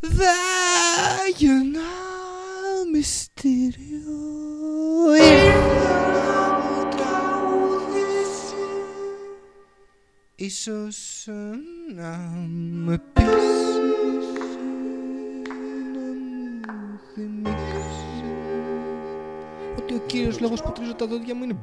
Δεν γεννά μυστήριο. Ήθελα να τραγουδήσει Ίσως να με πείσεις Να μου θυμίξει Ότι ο κύριος λόγος που τρίζω τα δόντια μου είναι